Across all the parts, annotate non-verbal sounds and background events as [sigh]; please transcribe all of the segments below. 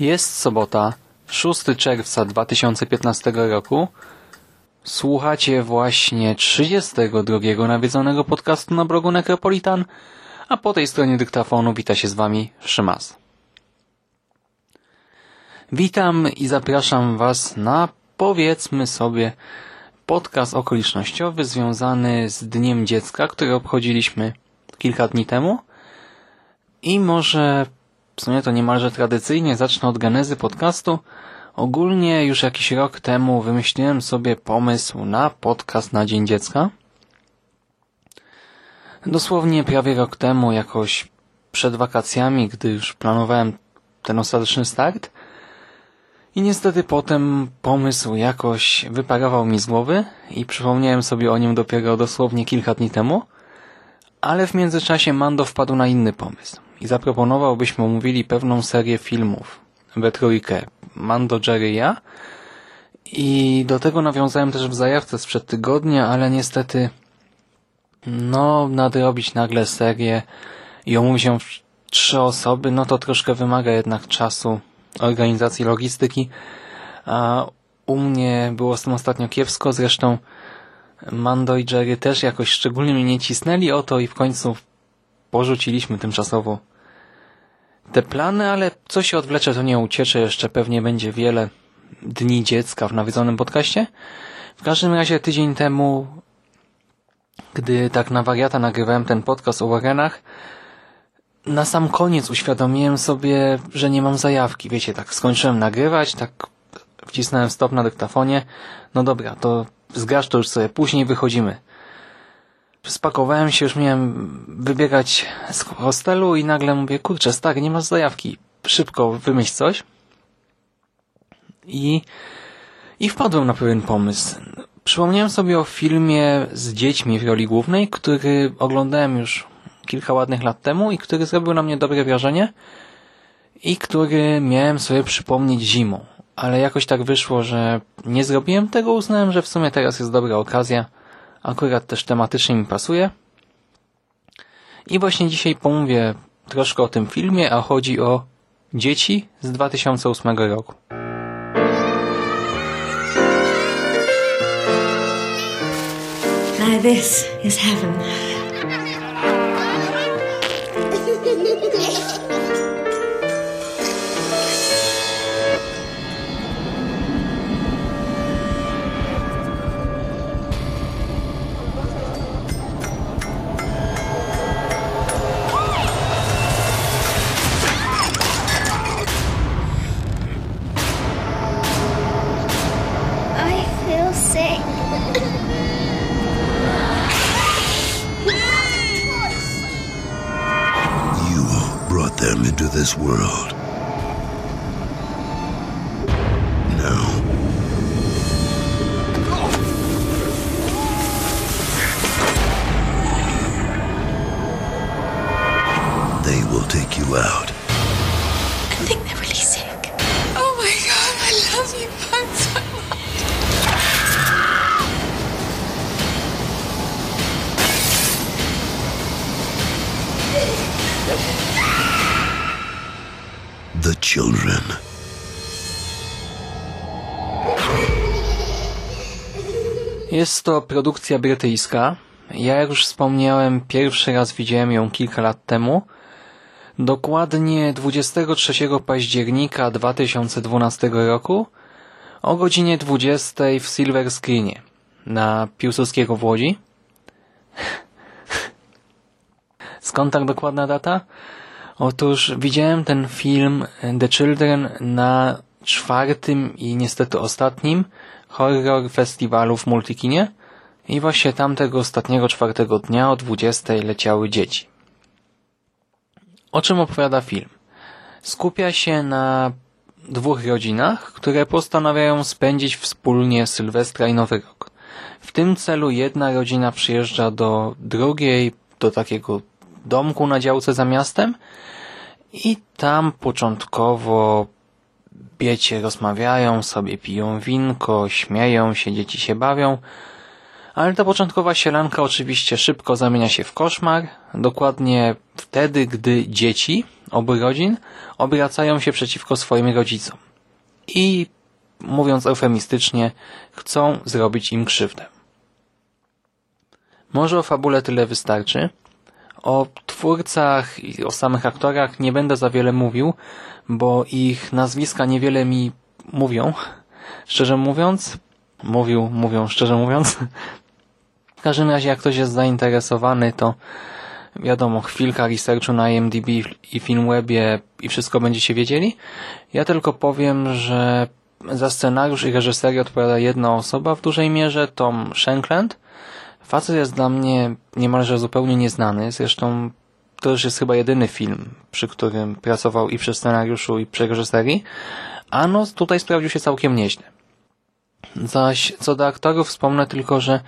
Jest sobota, 6 czerwca 2015 roku. Słuchacie właśnie 32 nawiedzonego podcastu na blogu Necropolitan, a po tej stronie dyktafonu wita się z Wami Szymas. Witam i zapraszam Was na, powiedzmy sobie, podcast okolicznościowy związany z Dniem Dziecka, który obchodziliśmy kilka dni temu. I może w sumie to niemalże tradycyjnie zacznę od genezy podcastu. Ogólnie już jakiś rok temu wymyśliłem sobie pomysł na podcast na Dzień Dziecka. Dosłownie prawie rok temu, jakoś przed wakacjami, gdy już planowałem ten ostateczny start. I niestety potem pomysł jakoś wyparował mi z głowy i przypomniałem sobie o nim dopiero dosłownie kilka dni temu. Ale w międzyczasie Mando wpadł na inny pomysł i zaproponował, byśmy omówili pewną serię filmów we trójkę. Mando, Jerry, ja. I do tego nawiązałem też w zajawce sprzed tygodnia, ale niestety no, nadrobić nagle serię i omówić ją w trzy osoby, no to troszkę wymaga jednak czasu, organizacji, logistyki, a u mnie było z tym ostatnio kiepsko, zresztą Mando i Jerry też jakoś szczególnie mnie nie cisnęli o to i w końcu porzuciliśmy tymczasowo te plany, ale co się odwlecze, to nie uciecze. Jeszcze pewnie będzie wiele dni dziecka w nawiedzonym podcaście. W każdym razie tydzień temu, gdy tak na wariata nagrywałem ten podcast o Warrenach, na sam koniec uświadomiłem sobie, że nie mam zajawki. Wiecie, tak skończyłem nagrywać, tak wcisnąłem stop na dyktafonie. No dobra, to zgrasz to już sobie, później wychodzimy. Spakowałem się, już miałem wybiegać z hostelu i nagle mówię, kurczę, stary, nie masz zajawki. Szybko wymyśl coś. I, i wpadłem na pewien pomysł. Przypomniałem sobie o filmie z dziećmi w roli głównej, który oglądałem już kilka ładnych lat temu i który zrobił na mnie dobre wrażenie i który miałem sobie przypomnieć zimą. Ale jakoś tak wyszło, że nie zrobiłem tego, uznałem, że w sumie teraz jest dobra okazja Akurat też tematycznie mi pasuje. I właśnie dzisiaj pomówię troszkę o tym filmie, a chodzi o Dzieci z 2008 roku. Now this is heaven. They will take you out. I think they're really sick. Oh my god, I love you both so much. The children. Jest to produkcja brytyjska. Ja jak już wspomniałem, pierwszy raz widziałem ją kilka lat temu. Dokładnie 23 października 2012 roku o godzinie 20 w Silver Screenie na Piłsudskiego w Łodzi. [laughs] Skąd tak dokładna data? Otóż widziałem ten film The Children na czwartym i niestety ostatnim horror festiwalu w Multikinie i właśnie tamtego ostatniego czwartego dnia o 20 leciały dzieci. O czym opowiada film? Skupia się na dwóch rodzinach, które postanawiają spędzić wspólnie Sylwestra i Nowy Rok. W tym celu jedna rodzina przyjeżdża do drugiej, do takiego domku na działce za miastem i tam początkowo wiecie, rozmawiają sobie, piją winko, śmieją się, dzieci się bawią, ale ta początkowa sielanka oczywiście szybko zamienia się w koszmar, dokładnie wtedy, gdy dzieci obu rodzin obracają się przeciwko swoim rodzicom i, mówiąc eufemistycznie, chcą zrobić im krzywdę. Może o fabule tyle wystarczy. O twórcach i o samych aktorach nie będę za wiele mówił, bo ich nazwiska niewiele mi mówią. Szczerze mówiąc, mówił, mówią szczerze mówiąc. W każdym razie, jak ktoś jest zainteresowany, to wiadomo, chwilka researchu na IMDb i Filmwebie i wszystko będziecie wiedzieli. Ja tylko powiem, że za scenariusz i reżyserię odpowiada jedna osoba w dużej mierze, Tom Shankland. Facet jest dla mnie niemalże zupełnie nieznany, zresztą to już jest chyba jedyny film, przy którym pracował i przy scenariuszu i przy reżyserii, a no tutaj sprawdził się całkiem nieźle. Zaś co do aktorów wspomnę tylko, że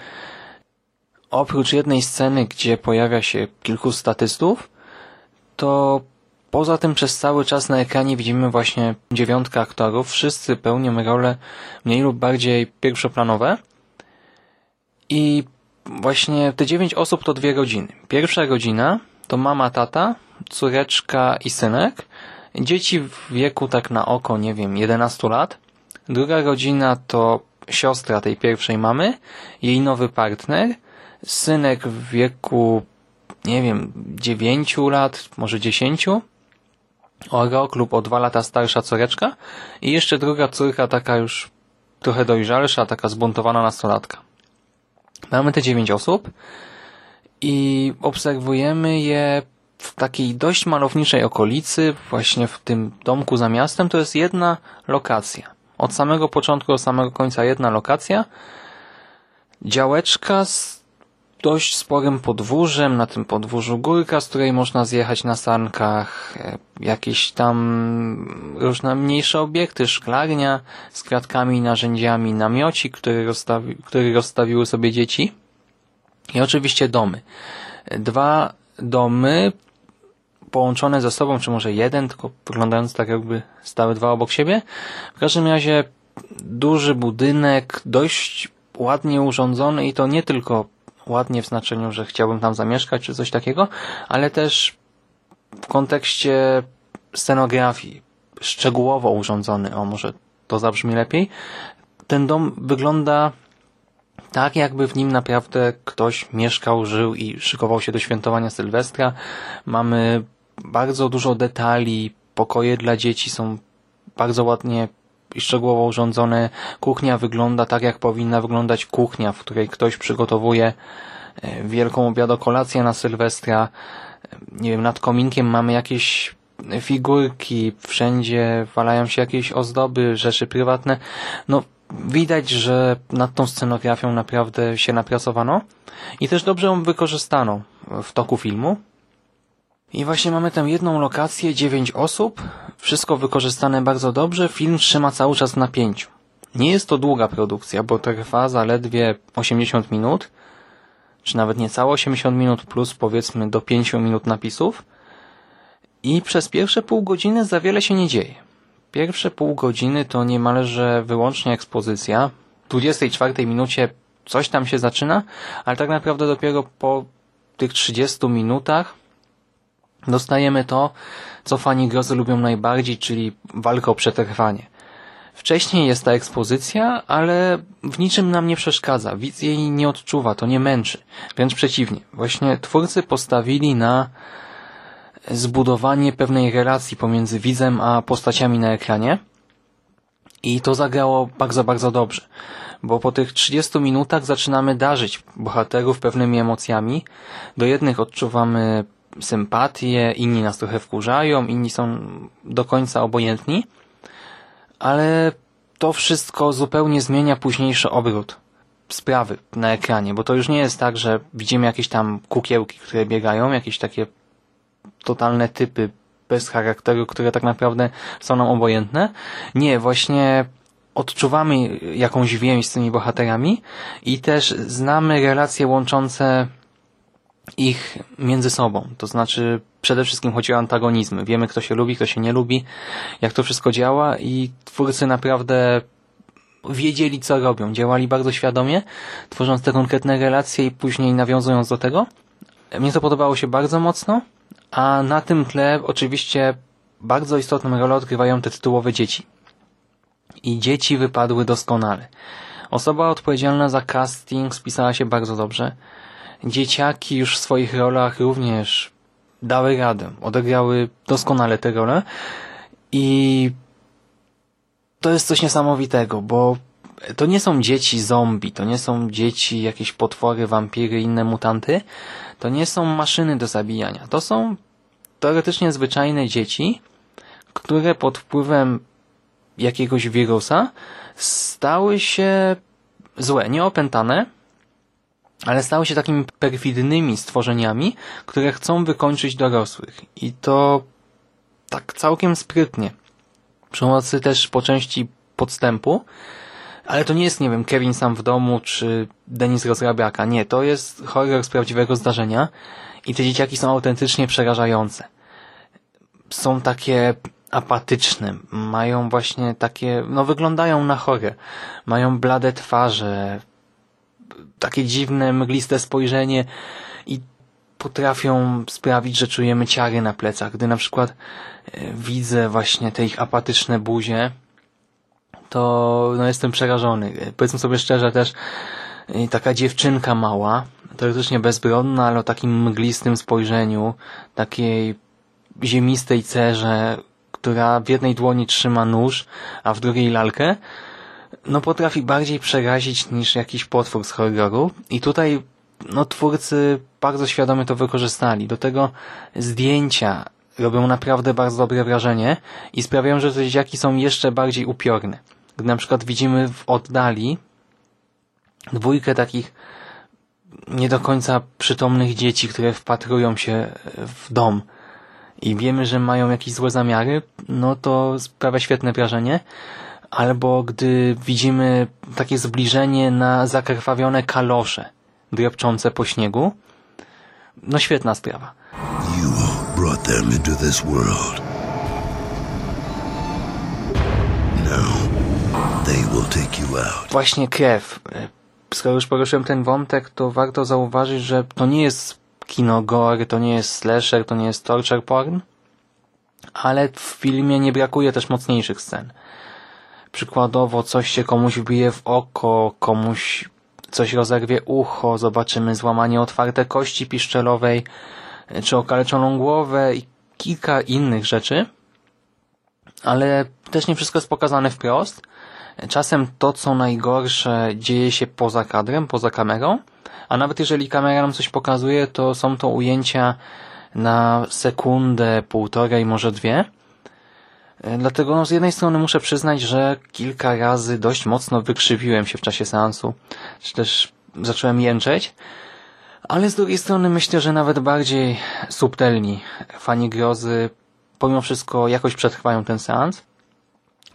oprócz jednej sceny, gdzie pojawia się kilku statystów, to poza tym przez cały czas na ekranie widzimy właśnie dziewiątkę aktorów. Wszyscy pełnią role mniej lub bardziej pierwszoplanowe. I właśnie te dziewięć osób to dwie godziny. Pierwsza godzina to mama, tata, córeczka i synek. Dzieci w wieku tak na oko, nie wiem, 11 lat. Druga godzina to siostra tej pierwszej mamy, jej nowy partner – synek w wieku, nie wiem, dziewięciu lat, może dziesięciu, o rok lub o dwa lata starsza córeczka i jeszcze druga córka taka już trochę dojrzalsza, taka zbuntowana nastolatka. Mamy te dziewięć osób i obserwujemy je w takiej dość malowniczej okolicy, właśnie w tym domku za miastem, to jest jedna lokacja. Od samego początku do samego końca jedna lokacja. Działeczka z dość sporym podwórzem, na tym podwórzu górka, z której można zjechać na sankach, e, jakieś tam różne mniejsze obiekty, szklarnia z kwiatkami i narzędziami, namiocik, który, rozstawi, który rozstawiły sobie dzieci i oczywiście domy. Dwa domy połączone ze sobą, czy może jeden, tylko wyglądając tak jakby stały dwa obok siebie. W każdym razie duży budynek, dość ładnie urządzony i to nie tylko ładnie w znaczeniu, że chciałbym tam zamieszkać czy coś takiego, ale też w kontekście scenografii szczegółowo urządzony, o może to zabrzmi lepiej. Ten dom wygląda tak, jakby w nim naprawdę ktoś mieszkał, żył i szykował się do świętowania Sylwestra. Mamy bardzo dużo detali, pokoje dla dzieci są bardzo ładnie szczegółowo urządzone. Kuchnia wygląda tak, jak powinna wyglądać kuchnia, w której ktoś przygotowuje e, wielką obiadokolację na Sylwestra. Nie wiem, nad kominkiem mamy jakieś figurki, wszędzie walają się jakieś ozdoby, rzeczy prywatne. No, widać, że nad tą scenografią naprawdę się napracowano i też dobrze ją wykorzystano w toku filmu. I właśnie mamy tę jedną lokację, dziewięć osób, wszystko wykorzystane bardzo dobrze, film trzyma cały czas napięciu. Nie jest to długa produkcja, bo trwa zaledwie 80 minut, czy nawet niecałe 80 minut plus powiedzmy do 5 minut napisów i przez pierwsze pół godziny za wiele się nie dzieje. Pierwsze pół godziny to niemalże wyłącznie ekspozycja. W 24 minucie coś tam się zaczyna, ale tak naprawdę dopiero po tych 30 minutach dostajemy to, co fani grozy lubią najbardziej, czyli walkę o przetrwanie. Wcześniej jest ta ekspozycja, ale w niczym nam nie przeszkadza. Widz jej nie odczuwa, to nie męczy. Wręcz przeciwnie. Właśnie twórcy postawili na zbudowanie pewnej relacji pomiędzy widzem a postaciami na ekranie. I to zagrało bardzo, bardzo dobrze. Bo po tych 30 minutach zaczynamy darzyć bohaterów pewnymi emocjami. Do jednych odczuwamy sympatię, inni nas trochę wkurzają, inni są do końca obojętni. Ale to wszystko zupełnie zmienia późniejszy obrót sprawy na ekranie, bo to już nie jest tak, że widzimy jakieś tam kukiełki, które biegają, jakieś takie totalne typy bez charakteru, które tak naprawdę są nam obojętne. Nie, właśnie odczuwamy jakąś więź z tymi bohaterami i też znamy relacje łączące ich między sobą. To znaczy przede wszystkim chodzi o antagonizmy. Wiemy, kto się lubi, kto się nie lubi, jak to wszystko działa i twórcy naprawdę wiedzieli, co robią. Działali bardzo świadomie, tworząc te konkretne relacje i później nawiązując do tego. Mnie to podobało się bardzo mocno, a na tym tle oczywiście bardzo istotną rolę odgrywają te tytułowe dzieci. I dzieci wypadły doskonale. Osoba odpowiedzialna za casting spisała się bardzo dobrze. Dzieciaki już w swoich rolach również dały radę. Odegrały doskonale te role. I to jest coś niesamowitego, bo to nie są dzieci zombie, to nie są dzieci jakieś potwory, wampiry, inne mutanty, to nie są maszyny do zabijania. To są teoretycznie zwyczajne dzieci, które pod wpływem jakiegoś wirusa stały się złe, nieopętane, ale stały się takimi perfidnymi stworzeniami, które chcą wykończyć dorosłych. I to tak całkiem sprytnie. Przy pomocy też po części podstępu, ale to nie jest, nie wiem, Kevin sam w domu, czy Denis Rozrabiaka. Nie, to jest horror z prawdziwego zdarzenia i te dzieciaki są autentycznie przerażające. Są takie apatyczne, mają właśnie takie, no wyglądają na chore, mają blade twarze, takie dziwne, mgliste spojrzenie i potrafią sprawić, że czujemy ciary na plecach. Gdy na przykład e, widzę właśnie te ich apatyczne buzie, to no, jestem przerażony. E, powiedzmy sobie szczerze też, e, taka dziewczynka mała, teoretycznie bezbronna, ale o takim mglistym spojrzeniu, takiej ziemistej cerze, która w jednej dłoni trzyma nóż, a w drugiej lalkę, no potrafi bardziej przerazić niż jakiś potwór z horroru. I tutaj no twórcy bardzo świadomie to wykorzystali. Do tego zdjęcia robią naprawdę bardzo dobre wrażenie i sprawiają, że te dzieciaki są jeszcze bardziej upiorne. Gdy na przykład widzimy w oddali dwójkę takich nie do końca przytomnych dzieci, które wpatrują się w dom i wiemy, że mają jakieś złe zamiary, no to sprawia świetne wrażenie. Albo gdy widzimy takie zbliżenie na zakrwawione kalosze drepczące po śniegu. No świetna sprawa. You brought them into this world. Now they will take you out. Właśnie krew. Skoro już poruszyłem ten wątek, to warto zauważyć, że to nie jest kino gore, to nie jest slasher, to nie jest torture porn, ale w filmie nie brakuje też mocniejszych scen. Przykładowo coś się komuś wbije w oko, komuś coś rozerwie ucho, zobaczymy złamanie otwarte kości piszczelowej, czy okaleczoną głowę i kilka innych rzeczy. Ale też nie wszystko jest pokazane wprost. Czasem to, co najgorsze, dzieje się poza kadrem, poza kamerą, a nawet jeżeli kamera nam coś pokazuje, to są to ujęcia na sekundę, półtorej, może dwie. Dlatego no, z jednej strony muszę przyznać, że kilka razy dość mocno wykrzywiłem się w czasie seansu, czy też zacząłem jęczeć, ale z drugiej strony myślę, że nawet bardziej subtelni fani grozy pomimo wszystko jakoś przetrwają ten seans.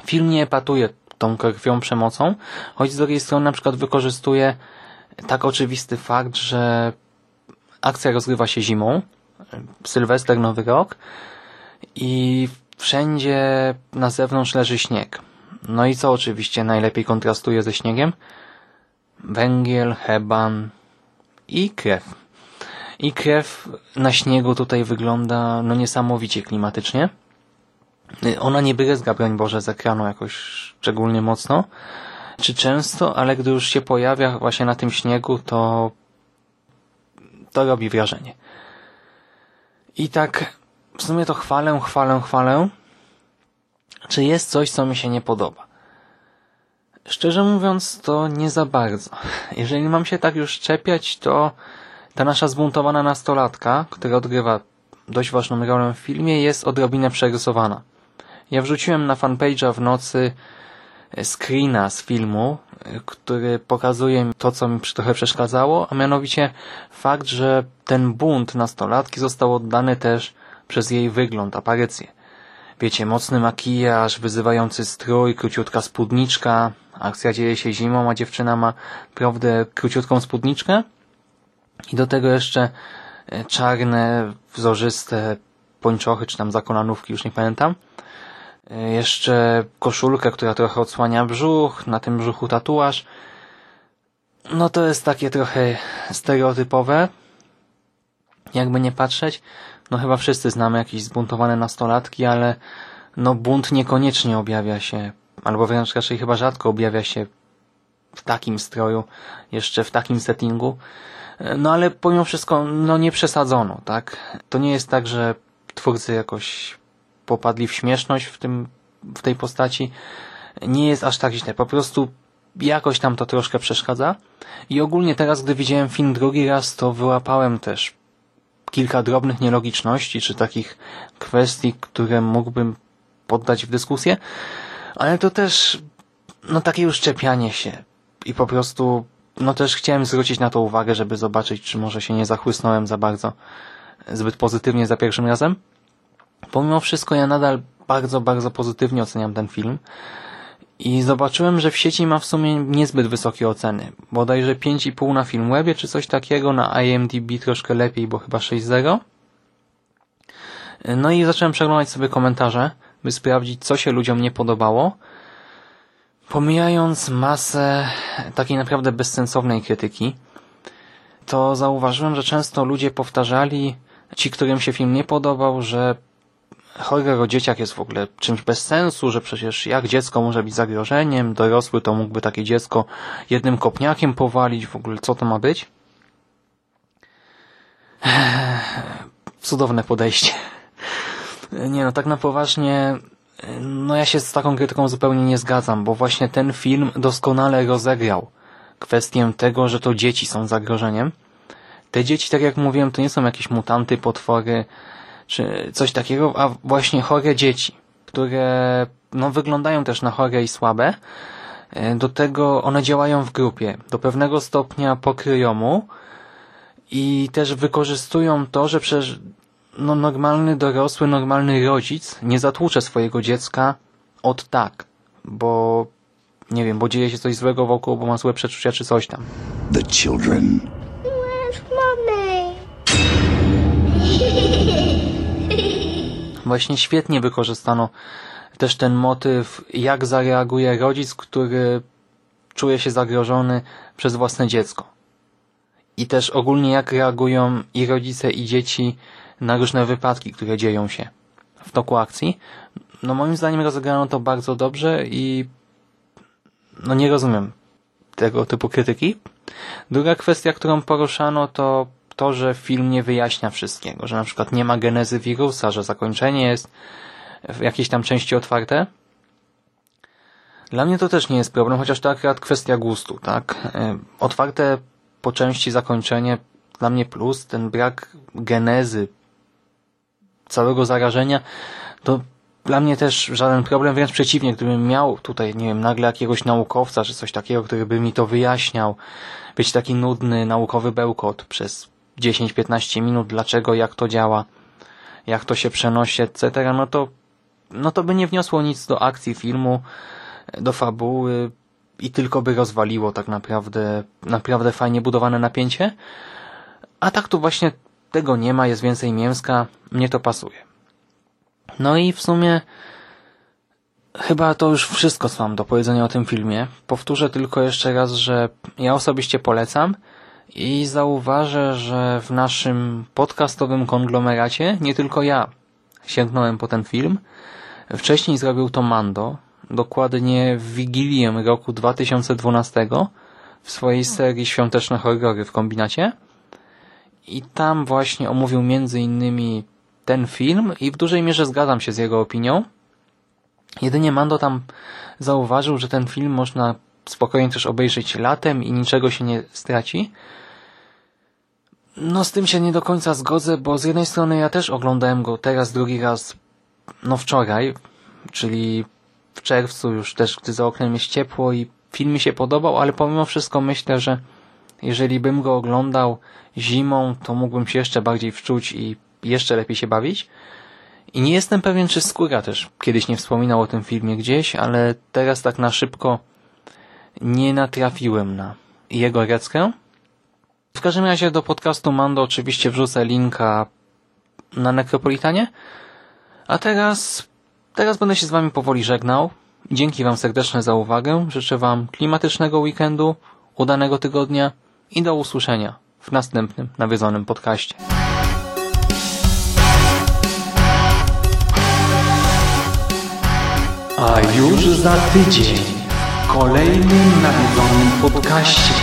Film nie epatuje tą krwią przemocą, choć z drugiej strony na przykład wykorzystuje tak oczywisty fakt, że akcja rozgrywa się zimą, Sylwester, Nowy Rok i wszędzie na zewnątrz leży śnieg. No i co oczywiście najlepiej kontrastuje ze śniegiem? Węgiel, heban i krew. I krew na śniegu tutaj wygląda no niesamowicie klimatycznie. Ona nie bryzga, broń Boże, z ekranu jakoś szczególnie mocno, czy często, ale gdy już się pojawia właśnie na tym śniegu, to to robi wrażenie. I tak w sumie to chwalę, chwalę, chwalę. Czy jest coś, co mi się nie podoba? Szczerze mówiąc, to nie za bardzo. [laughs] Jeżeli mam się tak już czepiać, to ta nasza zbuntowana nastolatka, która odgrywa dość ważną rolę w filmie, jest odrobinę przerysowana. Ja wrzuciłem na fanpage'a w nocy screena z filmu, który pokazuje to, co mi trochę przeszkadzało, a mianowicie fakt, że ten bunt nastolatki został oddany też przez jej wygląd, aparycję. Wiecie, mocny makijaż, wyzywający strój, króciutka spódniczka, akcja dzieje się zimą, a dziewczyna ma, prawdę, króciutką spódniczkę i do tego jeszcze e, czarne, wzorzyste pończochy, czy tam zakolanówki, już nie pamiętam. E, jeszcze koszulkę, która trochę odsłania brzuch, na tym brzuchu tatuaż. No to jest takie trochę stereotypowe, jakby nie patrzeć. No chyba wszyscy znamy jakieś zbuntowane nastolatki, ale no bunt niekoniecznie objawia się, albo wręcz raczej chyba rzadko objawia się w takim stroju, jeszcze w takim settingu. No ale pomimo wszystko, no nie przesadzono, tak? To nie jest tak, że twórcy jakoś popadli w śmieszność w tym, w tej postaci. Nie jest aż tak źle. Po prostu jakoś tam to troszkę przeszkadza. I ogólnie teraz, gdy widziałem film drugi raz, to wyłapałem też kilka drobnych nielogiczności, czy takich kwestii, które mógłbym poddać w dyskusję, ale to też no takie już czepianie się i po prostu no też chciałem zwrócić na to uwagę, żeby zobaczyć, czy może się nie zachłysnąłem za bardzo zbyt pozytywnie za pierwszym razem. Pomimo wszystko ja nadal bardzo, bardzo pozytywnie oceniam ten film i zobaczyłem, że w sieci ma w sumie niezbyt wysokie oceny. Bodajże 5,5 na Filmwebie czy coś takiego, na IMDb troszkę lepiej, bo chyba 6,0. No i zacząłem przeglądać sobie komentarze, by sprawdzić, co się ludziom nie podobało. Pomijając masę takiej naprawdę bezsensownej krytyki, to zauważyłem, że często ludzie powtarzali, ci, którym się film nie podobał, że horror o dzieciach jest w ogóle czymś bez sensu, że przecież jak dziecko może być zagrożeniem, dorosły to mógłby takie dziecko jednym kopniakiem powalić, w ogóle co to ma być? Cudowne podejście. Nie no, tak na poważnie, no ja się z taką krytyką zupełnie nie zgadzam, bo właśnie ten film doskonale rozegrał kwestię tego, że to dzieci są zagrożeniem. Te dzieci, tak jak mówiłem, to nie są jakieś mutanty, potwory, czy coś takiego, a właśnie chore dzieci, które no, wyglądają też na chore i słabe. E, do tego one działają w grupie. Do pewnego stopnia pokryją mu i też wykorzystują to, że przecież no, normalny dorosły, normalny rodzic nie zatłucze swojego dziecka od tak, bo nie wiem, bo dzieje się coś złego wokół, bo ma złe przeczucia czy coś tam. The children Właśnie świetnie wykorzystano też ten motyw, jak zareaguje rodzic, który czuje się zagrożony przez własne dziecko. I też ogólnie jak reagują i rodzice, i dzieci na różne wypadki, które dzieją się w toku akcji. No moim zdaniem rozegrano to bardzo dobrze i no nie rozumiem tego typu krytyki. Druga kwestia, którą poruszano to to, że film nie wyjaśnia wszystkiego, że na przykład nie ma genezy wirusa, że zakończenie jest w jakiejś tam części otwarte. Dla mnie to też nie jest problem, chociaż to akurat kwestia gustu, tak? E, otwarte po części zakończenie dla mnie plus, ten brak genezy całego zarażenia, to dla mnie też żaden problem, wręcz przeciwnie, gdybym miał tutaj, nie wiem, nagle jakiegoś naukowca czy coś takiego, który by mi to wyjaśniał, być taki nudny naukowy bełkot przez 10-15 minut, dlaczego, jak to działa, jak to się przenosi, etc., no to, no to by nie wniosło nic do akcji filmu, do fabuły i tylko by rozwaliło tak naprawdę, naprawdę fajnie budowane napięcie. A tak tu właśnie tego nie ma, jest więcej mięska, mnie to pasuje. No i w sumie chyba to już wszystko, co mam do powiedzenia o tym filmie. Powtórzę tylko jeszcze raz, że ja osobiście polecam, i zauważę, że w naszym podcastowym konglomeracie nie tylko ja sięgnąłem po ten film. Wcześniej zrobił to Mando, dokładnie w Wigilię roku 2012 w swojej serii Świąteczne Horrory w kombinacie. I tam właśnie omówił między innymi ten film i w dużej mierze zgadzam się z jego opinią. Jedynie Mando tam zauważył, że ten film można spokojnie też obejrzeć latem i niczego się nie straci. No z tym się nie do końca zgodzę, bo z jednej strony ja też oglądałem go teraz drugi raz, no wczoraj, czyli w czerwcu już też, gdy za oknem jest ciepło i film mi się podobał, ale pomimo wszystko myślę, że jeżeli bym go oglądał zimą, to mógłbym się jeszcze bardziej wczuć i jeszcze lepiej się bawić. I nie jestem pewien, czy Skóra też kiedyś nie wspominał o tym filmie gdzieś, ale teraz tak na szybko nie natrafiłem na jego reckę. W każdym razie do podcastu Mando oczywiście wrzucę linka na Necropolitanie. A teraz, teraz będę się z Wami powoli żegnał. Dzięki Wam serdecznie za uwagę. Życzę Wam klimatycznego weekendu, udanego tygodnia i do usłyszenia w następnym nawiedzonym podcaście. A już za tydzień kolejnym nawiedzonym podcaście.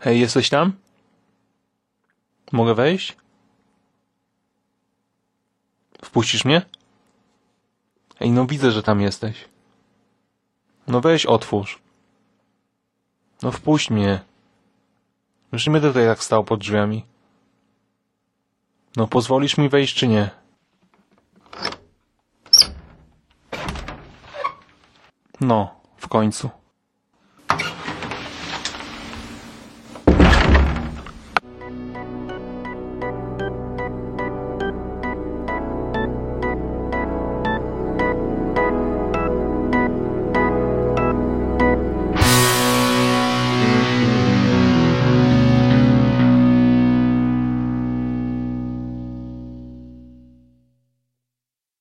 Hej, jesteś tam? Mogę wejść? Wpuścisz mnie? Ej, no widzę, że tam jesteś. No weź, otwórz. No wpuść mnie. Już nie będę tutaj tak stał pod drzwiami. No pozwolisz mi wejść, czy nie? No, w końcu.